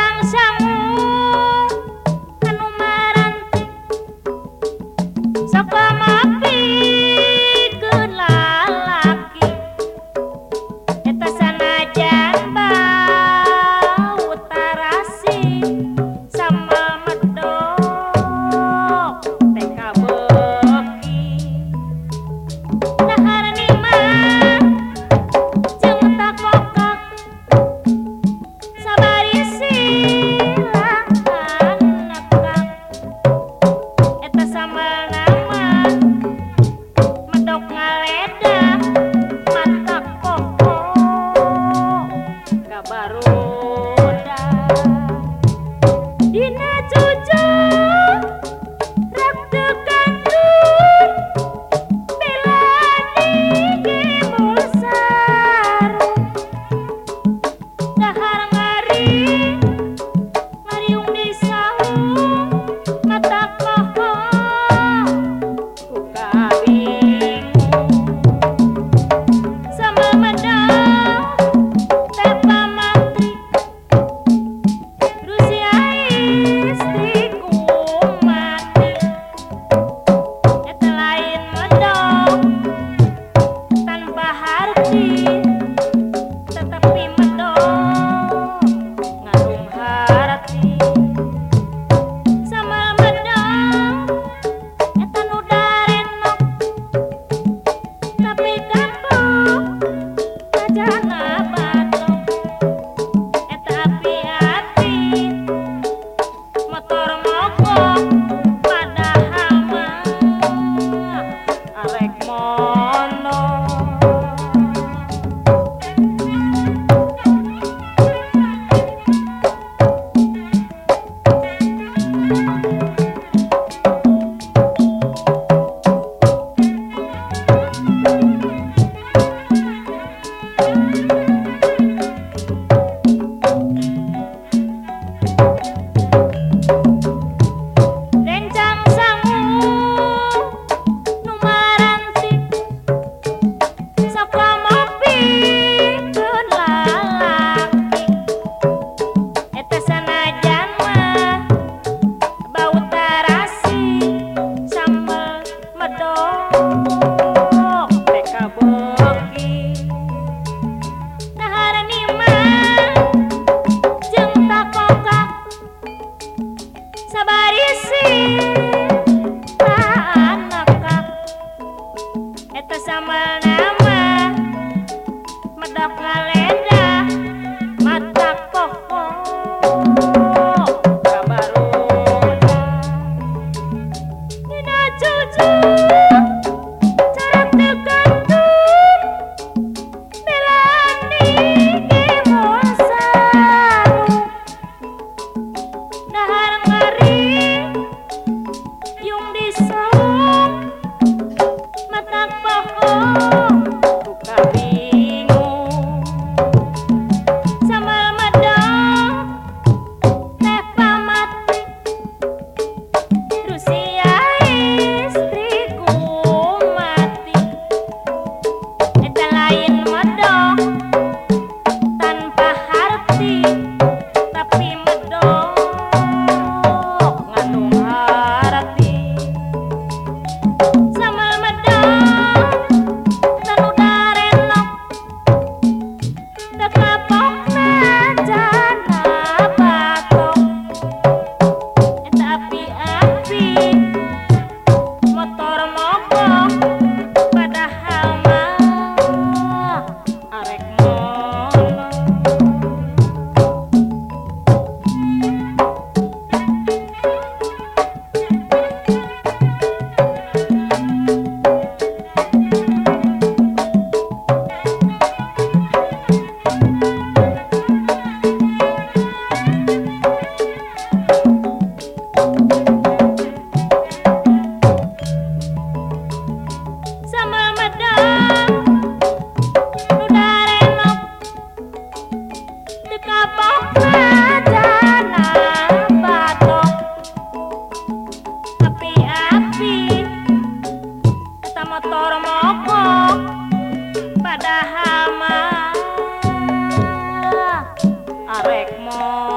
当上 Mama. dah arek mo.